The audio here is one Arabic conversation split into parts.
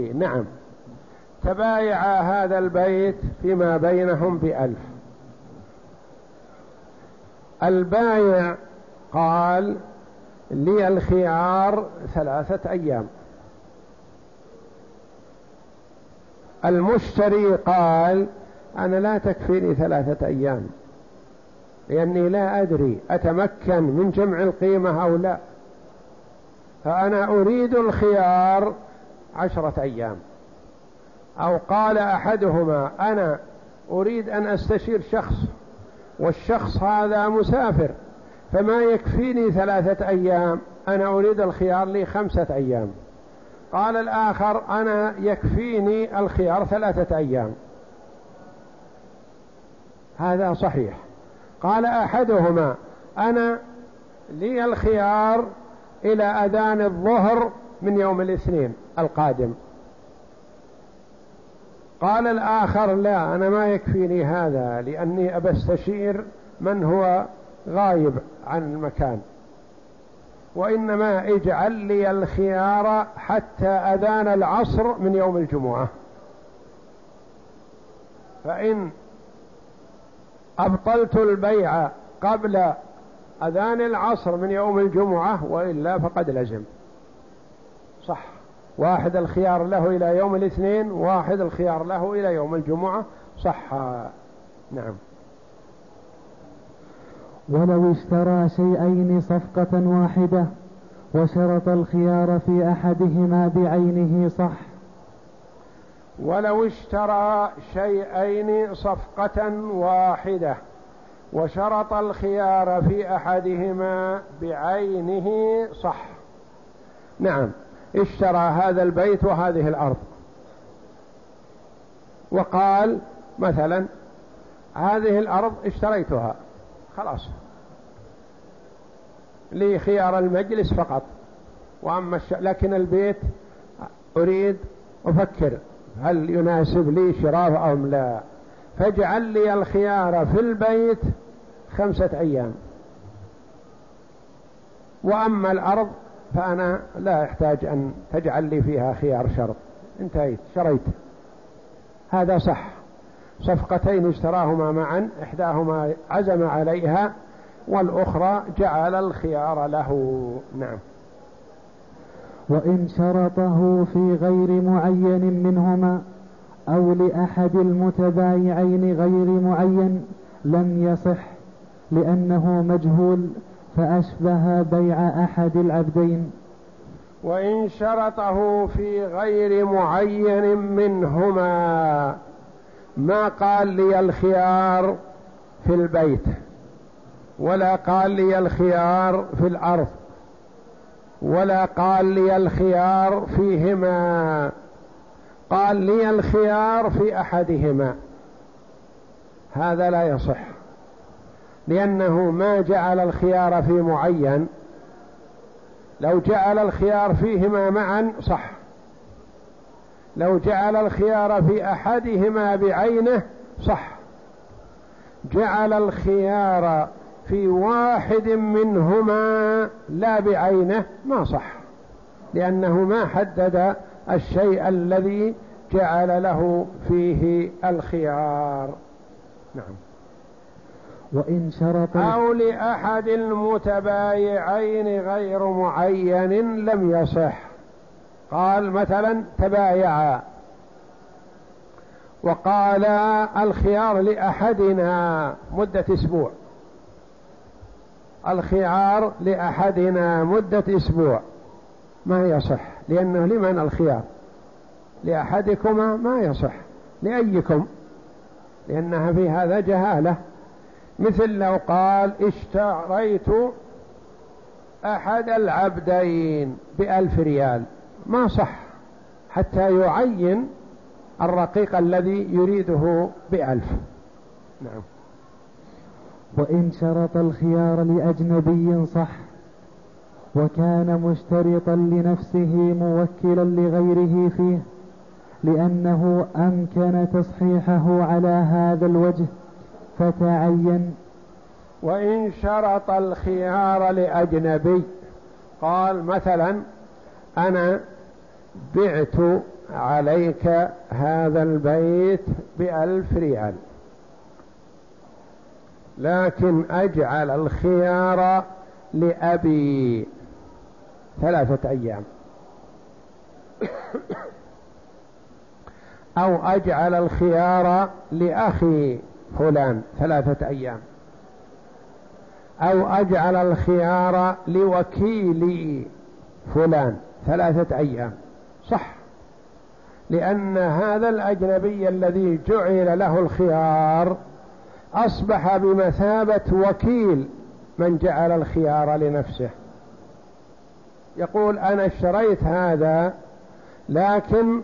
نعم. تبايع هذا البيت فيما بينهم بألف البايع قال لي الخيار ثلاثة أيام. المشتري قال أنا لا تكفيني ثلاثة أيام لأني لا أدري أتمكن من جمع القيمة أو لا. فأنا أريد الخيار عشرة أيام. أو قال أحدهما أنا أريد أن أستشير شخص والشخص هذا مسافر فما يكفيني ثلاثة أيام؟ أنا أريد الخيار لي خمسة أيام. قال الآخر أنا يكفيني الخيار ثلاثة أيام. هذا صحيح. قال أحدهما أنا لي الخيار إلى أذان الظهر من يوم الاثنين القادم. قال الآخر لا أنا ما يكفيني هذا لأني أبستشير من هو غايب عن المكان. وإنما اجعل لي الخيار حتى أذان العصر من يوم الجمعة. فإن أبطلت البيع قبل أذان العصر من يوم الجمعة وإلا فقد لزم صح. واحد الخيار له إلى يوم الاثنين واحد الخيار له إلى يوم الجمعة. صح. نعم. ولو اشترى شيئين صفقة واحدة وشرط الخيار في أحدهما بعينه صح. ولو اشترى شيئين صفقة واحدة وشرط الخيار في أحدهما بعينه صح. نعم. اشترى هذا البيت وهذه الأرض. وقال مثلا هذه الأرض اشتريتها. خلاص. لي خيار المجلس فقط. وأما الش... لكن البيت أريد أفكر هل يناسب لي شراءه أو لا. فاجعل لي الخيار في البيت خمسة أيام. وأما الأرض فأنا لا أحتاج أن تجعل لي فيها خيار شرط انتهيت. شريت. هذا صح. صفقتين اشتراهما معا إحداهما عزم عليها والأخرى جعل الخيار له. نعم. وإن شرطه في غير معين منهما أو لأحد المتبايعين غير معين لم يصح لأنه مجهول فأشبه بيع أحد العبدين. وإن شرطه في غير معين منهما. ما قال لي الخيار في البيت ولا قال لي الخيار في الأرض ولا قال لي الخيار فيهما. قال لي الخيار في أحدهما. هذا لا يصح. لأنه ما جعل الخيار في معين. لو جعل الخيار فيهما معا صح. لو جعل الخيار في أحدهما بعينه صح. جعل الخيار في واحد منهما لا بعينه ما صح. لأنه ما حدد الشيء الذي جعل له فيه الخيار. نعم. وإن شرط أو لأحد المتبايعين غير معين لم يصح. قال مثلا تبايعا وقال الخيار لأحدنا مدة أسبوع. الخيار لأحدنا مدة أسبوع. ما يصح. لأنه لمن الخيار؟ لأحدكما ما يصح. لأيكم. لأنها في هذا جهالة. مثل لو قال اشتريت أحد العبدين بألف ريال. ما صح. حتى يعين الرقيق الذي يريده بألف. نعم. وإن شرط الخيار لأجنبي صح وكان مشترطا لنفسه موكلا لغيره فيه لأنه أمكن تصحيحه على هذا الوجه. فتعين. وإن شرط الخيار لأجنبي قال مثلا أنا بعت عليك هذا البيت بألف ريال لكن أجعل الخيار لأبي ثلاثة أيام. أو أجعل الخيار لأخي. فلان ثلاثة أيام. أو أجعل الخيار لوكيلي فلان ثلاثة أيام. صح. لأن هذا الأجنبي الذي جعل له الخيار أصبح بمثابة وكيل من جعل الخيار لنفسه. يقول أنا اشتريت هذا لكن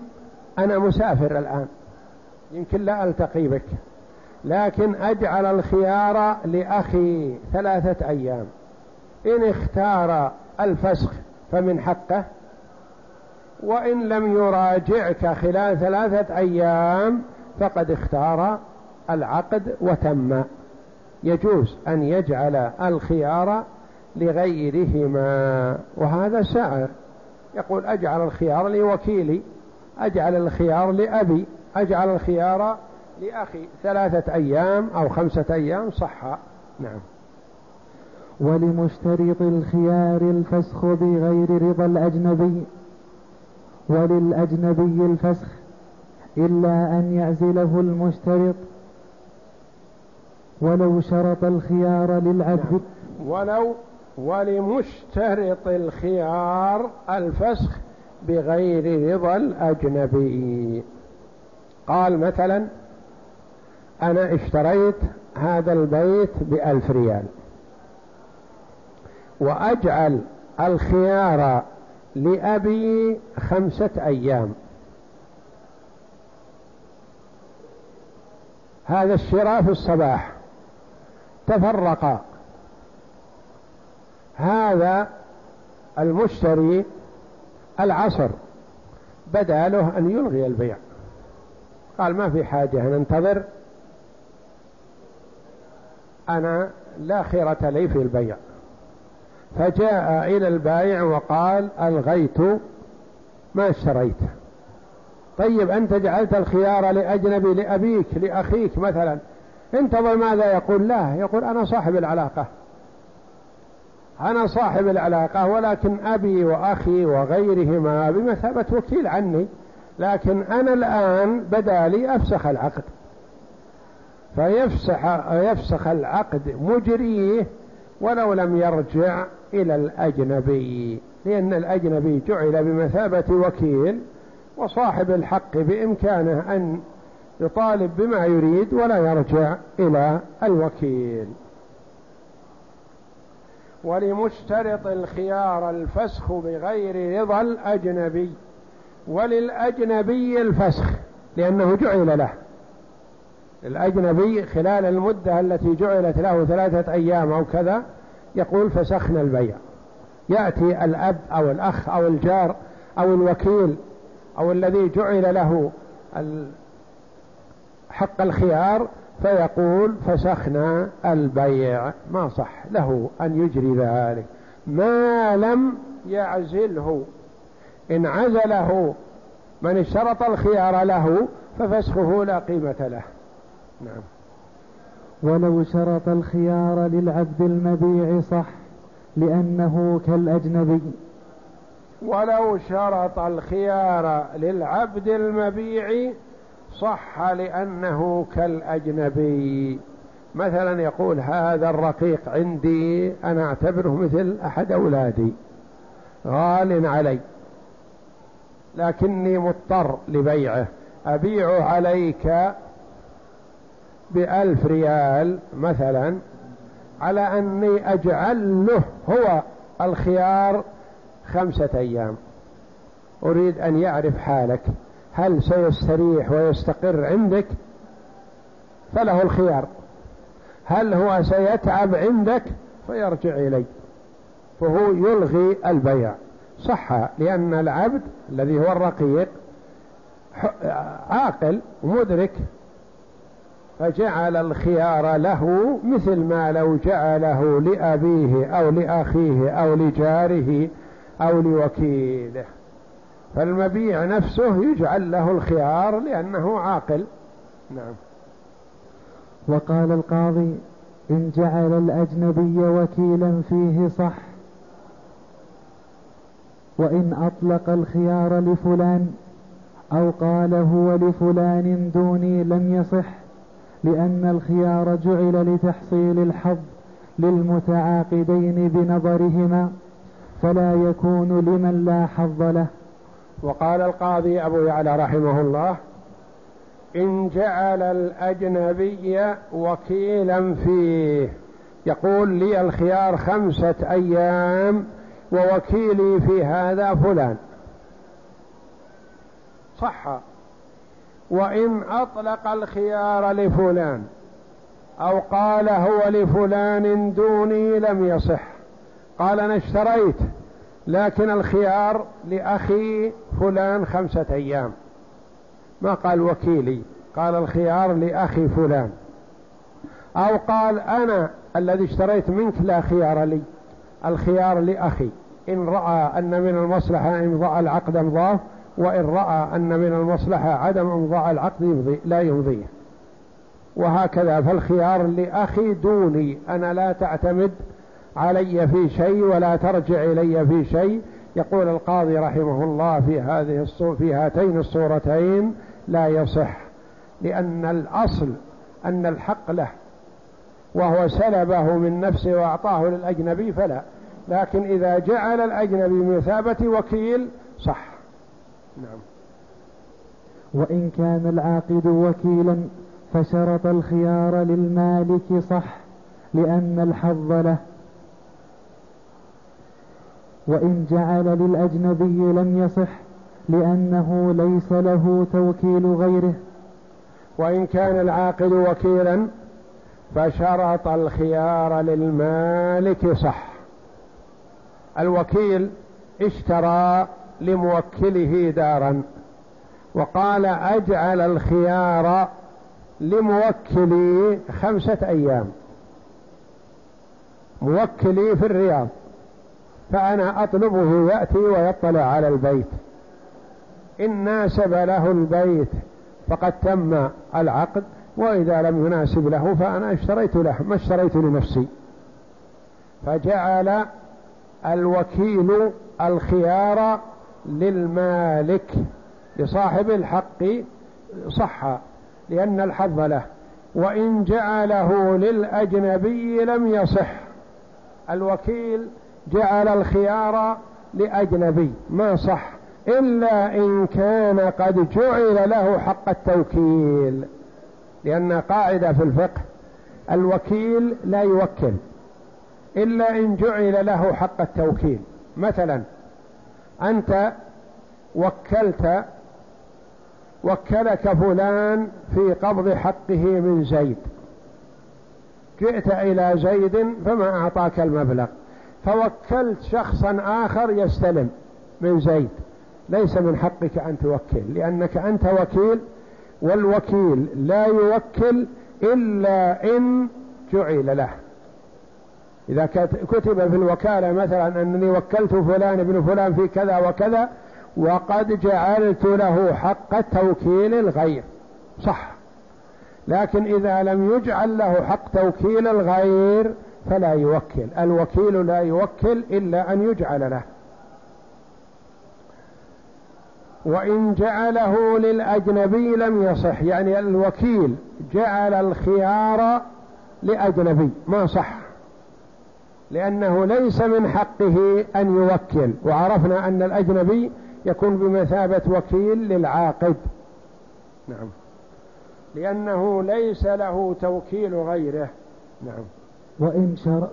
أنا مسافر الآن. يمكن لا ألتقي بك. لكن أجعل الخيار لأخي ثلاثة أيام. إن اختار الفسخ فمن حقه وإن لم يراجعك خلال ثلاثة أيام فقد اختار العقد وتم. يجوز أن يجعل الخيار لغيرهما وهذا سائر. يقول أجعل الخيار لوكيلي أجعل الخيار لأبي أجعل الخيار لأخي ثلاثة أيام أو خمسة أيام صح. نعم. ولمشترط الخيار الفسخ بغير رضا الأجنبي وللأجنبي الفسخ إلا أن يعزله المشترط. ولو شرط الخيار للعبد. نعم. ولو ولمشترط الخيار الفسخ بغير رضا الأجنبي. قال مثلا أنا اشتريت هذا البيت بألف ريال. وأجعل الخيار لأبي خمسة أيام. هذا الشراء في الصباح. تفرقا هذا المشتري العصر. بدا له أن يلغي البيع. قال ما في حاجة ننتظر أنا لا خيرة لي في البيع. فجاء إلى البائع وقال ألغيت ما اشتريت. طيب أنت جعلت الخيار لأجنبي لأبيك لأخيك مثلا. انتظر ماذا يقول؟ لا يقول أنا صاحب العلاقة. أنا صاحب العلاقة ولكن أبي وأخي وغيرهما بمثابة وكيل عني. لكن أنا الآن بدا لي أفسخ العقد. فيفسخ يفسخ العقد مجريه ولو لم يرجع إلى الأجنبي لأن الأجنبي جعل بمثابة وكيل وصاحب الحق بإمكانه أن يطالب بما يريد ولا يرجع إلى الوكيل. ولمشترط الخيار الفسخ بغير رضا الأجنبي وللأجنبي الفسخ لأنه جعل له. الأجنبي خلال المدة التي جعلت له ثلاثة أيام أو كذا يقول فسخنا البيع. يأتي الأب أو الأخ أو الجار أو الوكيل أو الذي جعل له حق الخيار فيقول فسخنا البيع. ما صح له أن يجري ذلك. ما لم يعزله. إن عزله من اشترط الخيار له ففسخه لا قيمة له. نعم. ولو شرط الخيار للعبد المبيع صح لأنه كالأجنبي. ولو شرط الخيار للعبد المبيع صح لأنه كالأجنبي. مثلا يقول هذا الرقيق عندي أنا أعتبره مثل أحد أولادي. غال علي لكني مضطر لبيعه. أبيع عليك بألف ريال مثلا على أني أجعل له هو الخيار خمسة أيام. أريد أن يعرف حالك. هل سيستريح ويستقر عندك؟ فله الخيار. هل هو سيتعب عندك؟ فيرجع إلي. فهو يلغي البيع. صح لأن العبد الذي هو الرقيق عاقل ومدرك فجعل الخيار له مثل ما لو جعله لأبيه أو لأخيه أو لجاره أو لوكيله. فالمبيع نفسه يجعل له الخيار لأنه عاقل. نعم. وقال القاضي إن جعل الأجنبي وكيلا فيه صح. وإن أطلق الخيار لفلان أو قال هو لفلان دوني لم يصح. لأن الخيار جعل لتحصيل الحظ للمتعاقدين بنظرهما فلا يكون لمن لا حظ له. وقال القاضي أبو يعلى رحمه الله إن جعل الأجنبي وكيلا فيه يقول لي الخيار خمسة أيام ووكيلي في هذا فلان. صح. وإن أطلق الخيار لفلان أو قال هو لفلان دوني لم يصح. قال أنا اشتريت لكن الخيار لأخي فلان خمسة أيام. ما قال وكيلي قال الخيار لأخي فلان. أو قال أنا الذي اشتريت منك لا خيار لي الخيار لأخي. إن رأى أن من المصلحة إمضاء العقد أمضاه وإن رأى أن من المصلحة عدم إمضاء العقد يمضي لا يمضيه. وهكذا فالخيار لأخي دوني أنا لا تعتمد علي في شيء ولا ترجع إلي في شيء. يقول القاضي رحمه الله في هذه في هاتين الصورتين لا يصح لأن الأصل أن الحق له وهو سلبه من نفسه وأعطاه للأجنبي فلا. لكن إذا جعل الأجنبي مثابة وكيل صح. نعم. وإن كان العاقد وكيلا فشرط الخيار للمالك صح لأن الحظ له. وإن جعل للأجنبي لم يصح لأنه ليس له توكيل غيره. وإن كان العاقد وكيلا فشرط الخيار للمالك صح. الوكيل اشترى لموكله دارا. وقال أجعل الخيار لموكلي خمسة أيام. موكلي في الرياض. فأنا أطلبه يأتي ويطلع على البيت. إن ناسب له البيت فقد تم العقد وإذا لم يناسب له فأنا اشتريت له ما اشتريت لنفسي. فجعل الوكيل الخيار للمالك لصاحب الحق صح لأن الحظ له. وإن جعله للأجنبي لم يصح. الوكيل جعل الخيار لأجنبي ما صح. إلا إن كان قد جعل له حق التوكيل لأن قاعدة في الفقه الوكيل لا يوكل. إلا إن جعل له حق التوكيل. مثلا أنت وكلت وكلك فلان في قبض حقه من زيد. جئت إلى زيد فما أعطاك المبلغ. فوكلت شخصا آخر يستلم من زيد. ليس من حقك أن توكل لأنك أنت وكيل والوكيل لا يوكل إلا إن جعل له. إذا كتب في الوكالة مثلا أنني وكلت فلان ابن فلان في كذا وكذا وقد جعلت له حق توكيل الغير. صح. لكن إذا لم يجعل له حق توكيل الغير فلا يوكل. الوكيل لا يوكل إلا أن يجعل له. وإن جعله للأجنبي لم يصح. يعني الوكيل جعل الخيار لأجنبي. ما صح. لأنه ليس من حقه أن يوكل وعرفنا أن الأجنبي يكون بمثابة وكيل للعاقد. نعم. لأنه ليس له توكيل غيره. نعم. وإن, شر...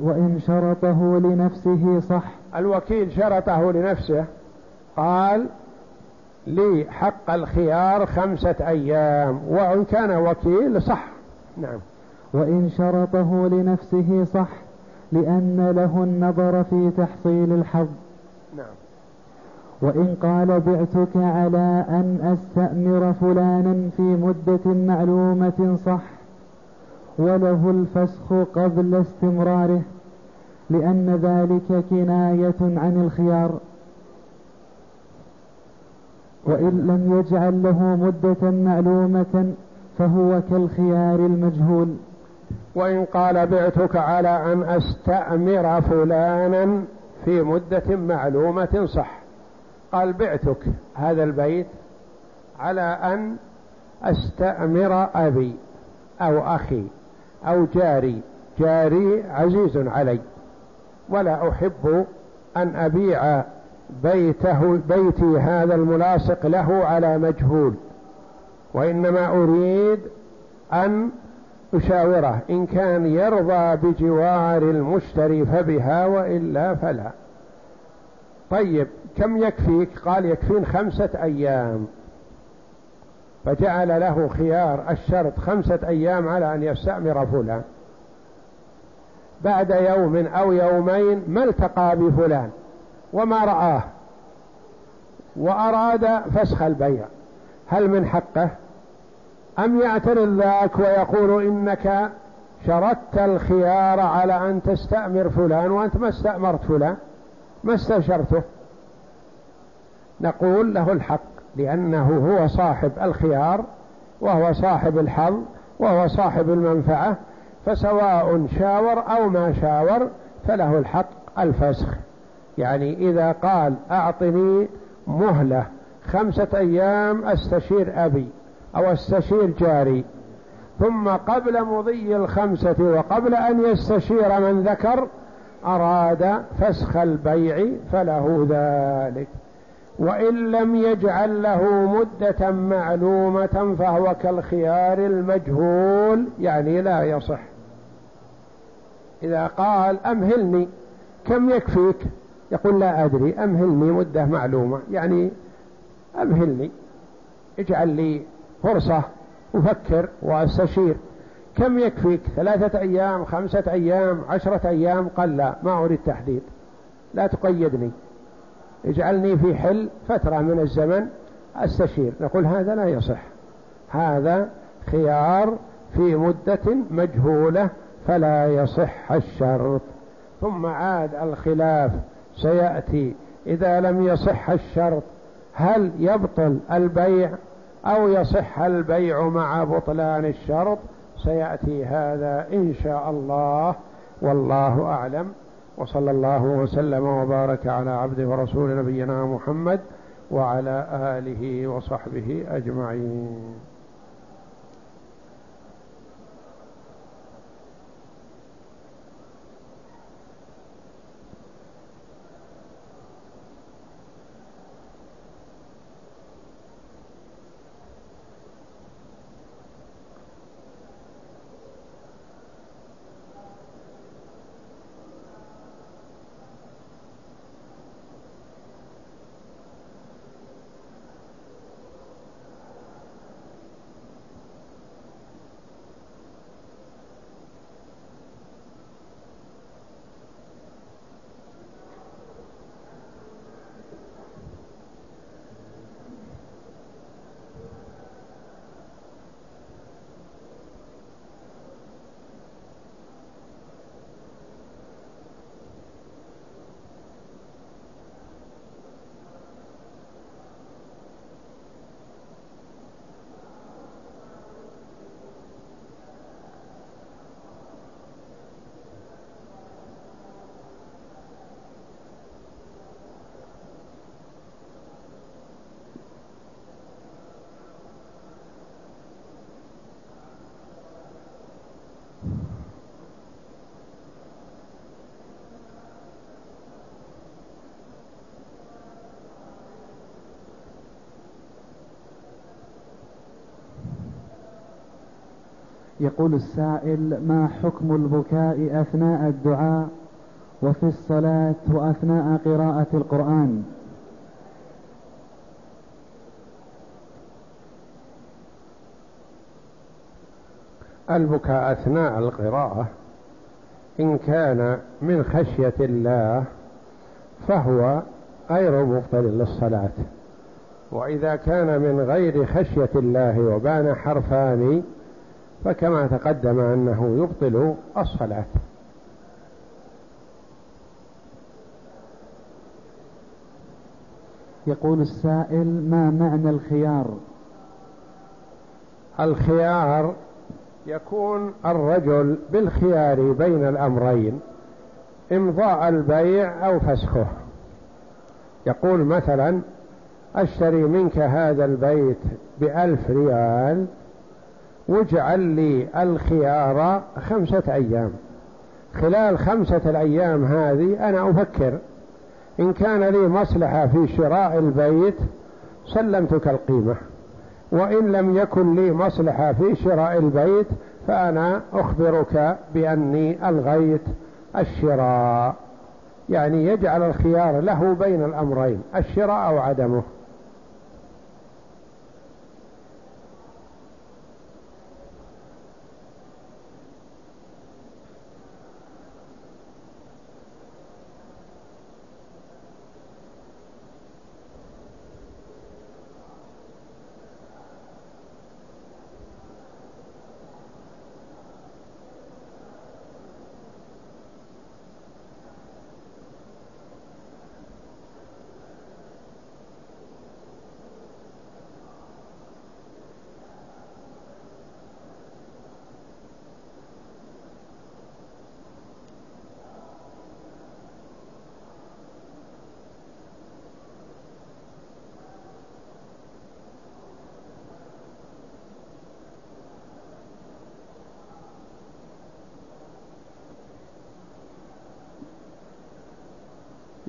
وإن شرطه لنفسه صح. الوكيل شرطه لنفسه. قال لي حق الخيار خمسة أيام وإن كان وكيل صح. نعم. وإن شرطه لنفسه صح. لأن له النظر في تحصيل الحظ. نعم. وإن قال بعتك على أن أستأمر فلانا في مدة معلومة صح وله الفسخ قبل استمراره لأن ذلك كناية عن الخيار. وإن لم يجعل له مدة معلومة فهو كالخيار المجهول. وإن قال بعتك على أن أستأمر فلانا في مدة معلومة صح. قال بعتك هذا البيت على أن أستأمر أبي أو أخي أو جاري. جاري عزيز علي. ولا أحب أن أبيع بيته بيتي هذا الملاصق له على مجهول. وإنما أريد أن أشاوره إن كان يرضى بجوار المشتري فبها وإلا فلا. طيب كم يكفيك؟ قال يكفين خمسة أيام. فجعل له خيار الشرط خمسة أيام على أن يستأمر فلان. بعد يوم أو يومين ما التقى بفلان؟ وما رآه. وأراد فسخ البيع. هل من حقه؟ أم يعترض ذاك ويقول إنك شرطت الخيار على أن تستأمر فلان وأنت ما استأمرت فلان؟ ما استشرته؟ نقول له الحق لأنه هو صاحب الخيار وهو صاحب الحظ وهو صاحب المنفعة فسواء شاور أو ما شاور فله الحق الفسخ. يعني إذا قال أعطني مهلة خمسة أيام أستشير أبي أو استشير جاري. ثم قبل مضي الخمسة وقبل أن يستشير من ذكر أراد فسخ البيع فله ذلك. وإن لم يجعل له مدة معلومة فهو كالخيار المجهول يعني لا يصح. إذا قال أمهلني كم يكفيك؟ يقول لا أدري أمهلني مدة معلومة يعني أمهلني اجعل لي فرصة أفكر وأستشير. كم يكفيك؟ ثلاثة أيام خمسة أيام عشرة أيام؟ قال لا ما أريد تحديد. لا تقيدني. اجعلني في حل فترة من الزمن أستشير. نقول هذا لا يصح. هذا خيار في مدة مجهولة فلا يصح الشرط. ثم عاد الخلاف. سيأتي. إذا لم يصح الشرط هل يبطل البيع؟ أو يصح البيع مع بطلان الشرط سيأتي هذا إن شاء الله. والله أعلم. وصلى الله وسلم وبارك على عبده ورسول نبينا محمد وعلى آله وصحبه أجمعين. يقول السائل ما حكم البكاء أثناء الدعاء وفي الصلاة وأثناء قراءة القرآن؟ البكاء أثناء القراءة إن كان من خشية الله فهو غير مبطل للصلاة. وإذا كان من غير خشية الله وبان حرفان فكما تقدم أنه يبطل الصلاة. يقول السائل ما معنى الخيار؟ الخيار يكون الرجل بالخيار بين الأمرين إمضاء البيع أو فسخه. يقول مثلا أشتري منك هذا البيت بألف ريال واجعل لي الخيار خمسة أيام. خلال خمسة الأيام هذه أنا أفكر إن كان لي مصلحة في شراء البيت سلمتك القيمة وإن لم يكن لي مصلحة في شراء البيت فأنا أخبرك بأني ألغيت الشراء. يعني يجعل الخيار له بين الأمرين الشراء أو عدمه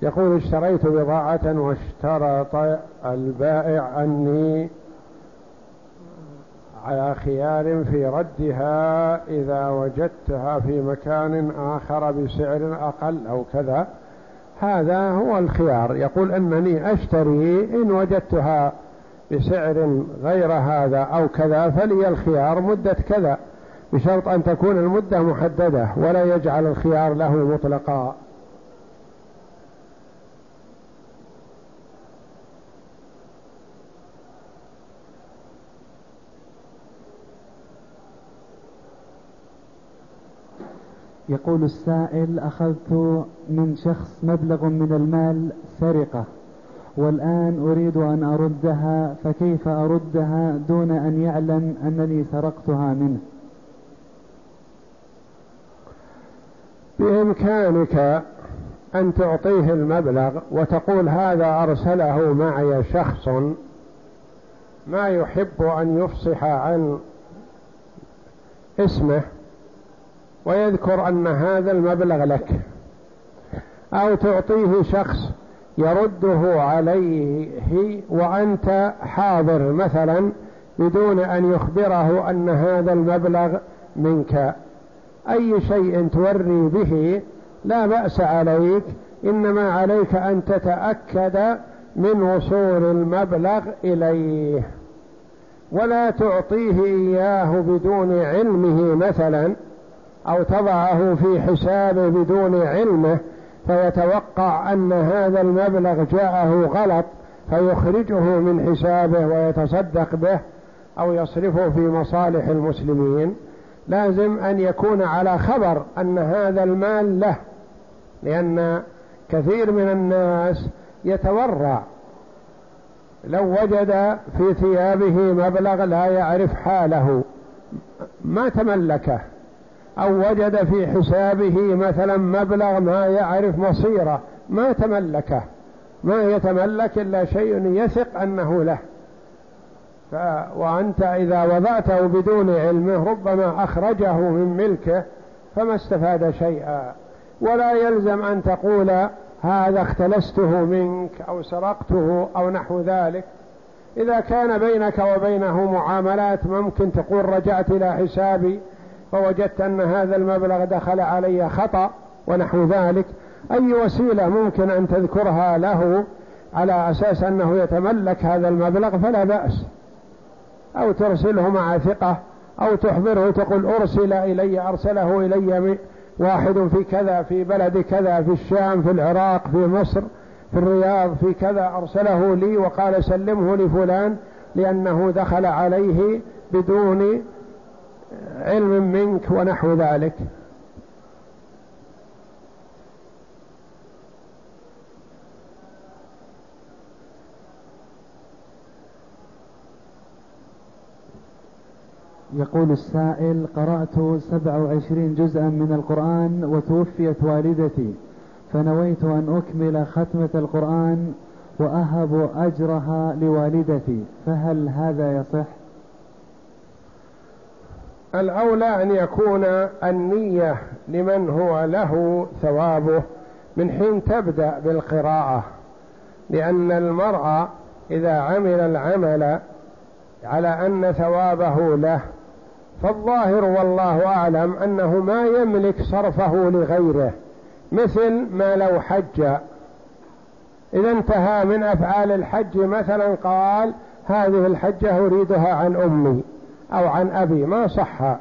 يقول اشتريت بضاعة واشترط البائع أني على خيار في ردها إذا وجدتها في مكان آخر بسعر أقل أو كذا. هذا هو الخيار. يقول أنني أشتري إن وجدتها بسعر غير هذا أو كذا فلي الخيار مدة كذا بشرط أن تكون المدة محددة ولا يجعل الخيار له مطلقا. يقول السائل أخذت من شخص مبلغ من المال سرقة والآن أريد أن أردها فكيف أردها دون أن يعلم أنني سرقتها منه؟ بإمكانك أن تعطيه المبلغ وتقول هذا أرسله معي شخص ما يحب أن يفصح عن اسمه. ويذكر أن هذا المبلغ لك. أو تعطيه شخص يرده عليه وأنت حاضر مثلا بدون أن يخبره أن هذا المبلغ منك. أي شيء توري به لا بأس عليك إنما عليك أن تتأكد من وصول المبلغ إليه. ولا تعطيه إياه بدون علمه مثلا أو تضعه في حسابه بدون علمه فيتوقع أن هذا المبلغ جاءه غلط فيخرجه من حسابه ويتصدق به أو يصرفه في مصالح المسلمين. لازم أن يكون على خبر أن هذا المال له لأن كثير من الناس يتورع. لو وجد في ثيابه مبلغ لا يعرف حاله ما تملكه. أو وجد في حسابه مثلا مبلغ ما يعرف مصيره ما تملكه. ما يتملك إلا شيء يثق أنه له. ف... وأنت إذا وضعته بدون علمه ربما أخرجه من ملكه فما استفاد شيئا. ولا يلزم أن تقول هذا اختلسته منك أو سرقته أو نحو ذلك. إذا كان بينك وبينه معاملات ممكن تقول رجعت إلى حسابي فوجدت أن هذا المبلغ دخل علي خطأ ونحو ذلك. أي وسيلة ممكن أن تذكرها له على أساس أنه يتملك هذا المبلغ فلا بأس. أو ترسله مع ثقة أو تحضره تقول أرسل إلي أرسله إلي واحد في كذا في بلد كذا في الشام في العراق في مصر في الرياض في كذا. أرسله لي وقال سلمه لفلان لأنه دخل عليه بدون علم منك ونحو ذلك. يقول السائل قرأت 27 جزءا من القرآن وتوفيت والدتي فنويت أن أكمل ختمة القرآن وأهب أجرها لوالدتي فهل هذا يصح؟ الأولى أن يكون النية لمن هو له ثوابه من حين تبدأ بالقراءة لأن المرء إذا عمل العمل على أن ثوابه له فالظاهر والله أعلم أنه ما يملك صرفه لغيره مثل ما لو حج. إذا انتهى من أفعال الحج مثلا قال هذه الحجة أريدها عن أمي. أو عن أبي ما صح.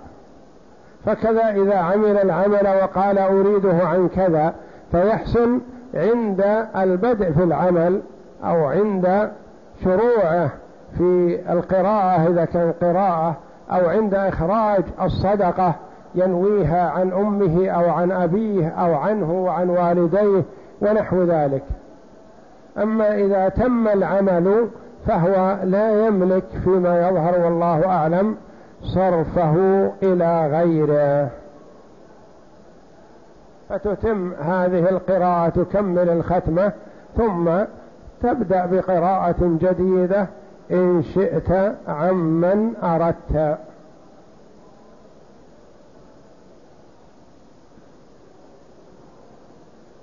فكذا إذا عمل العمل وقال أريده عن كذا فيحسن عند البدء في العمل أو عند شروعه في القراءة إذا كان قراءة أو عند إخراج الصدقة ينويها عن أمه أو عن أبيه أو عنه وعن والديه ونحو ذلك. أما إذا تم العمل فهو لا يملك فيما يظهر والله أعلم صرفه إلى غيره. فتتم هذه القراءة تكمل الختمة ثم تبدأ بقراءة جديدة إن شئت عمن أردت.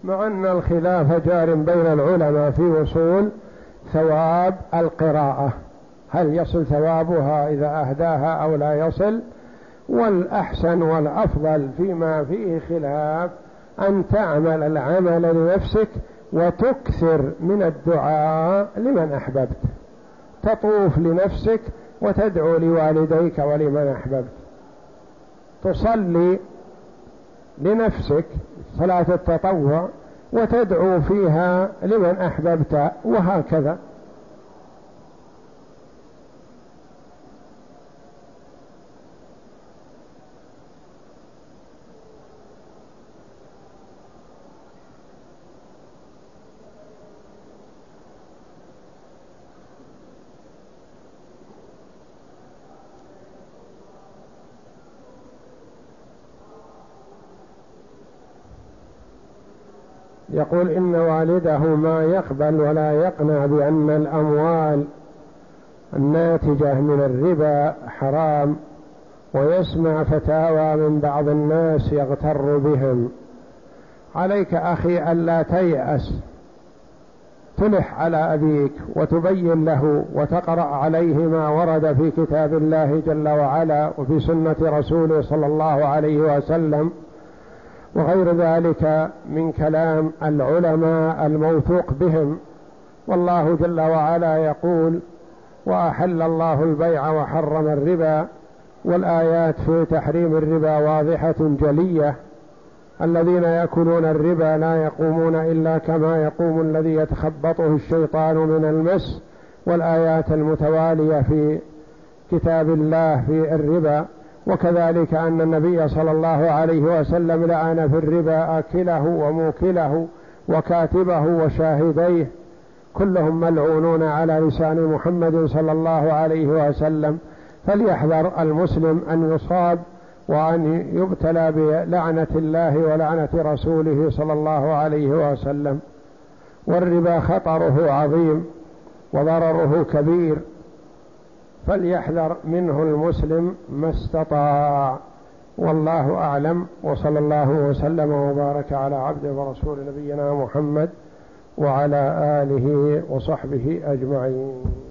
مع أن الخلاف جار بين العلماء في وصول ثواب القراءة. هل يصل ثوابها إذا أهداها أو لا يصل؟ والأحسن والأفضل فيما فيه خلاف أن تعمل العمل لنفسك وتكثر من الدعاء لمن أحببت. تطوف لنفسك وتدعو لوالديك ولمن أحببت. تصلي لنفسك صلاة التطوع وتدعو فيها لمن أحببت وهكذا. يقول إن والده ما يقبل ولا يقنع بأن الأموال الناتجة من الربا حرام ويسمع فتاوى من بعض الناس يغتر بهم. عليك أخي ألا تيأس. تلح على أبيك وتبين له وتقرأ عليه ما ورد في كتاب الله جل وعلا وفي سنة رسوله صلى الله عليه وسلم. وغير ذلك من كلام العلماء الموثوق بهم. والله جل وعلا يقول وأحل الله البيع وحرم الربا والآيات في تحريم الربا واضحة جلية. الذين يأكلون الربا لا يقومون إلا كما يقوم الذي يتخبطه الشيطان من المس والآيات المتوالية في كتاب الله في الربا. وكذلك أن النبي صلى الله عليه وسلم لعن في الربا آكله وموكله وكاتبه وشاهديه كلهم ملعونون على لسان محمد صلى الله عليه وسلم. فليحذر المسلم أن يصاب وأن يبتلى بلعنة الله ولعنة رسوله صلى الله عليه وسلم. والربا خطره عظيم وضرره كبير. فليحذر منه المسلم ما استطاع. والله أعلم. وصلى الله وسلم وبارك على عبد ورسول نبينا محمد وعلى آله وصحبه أجمعين.